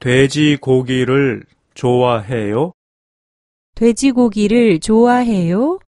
돼지고기를 좋아해요? 돼지고기를 좋아해요?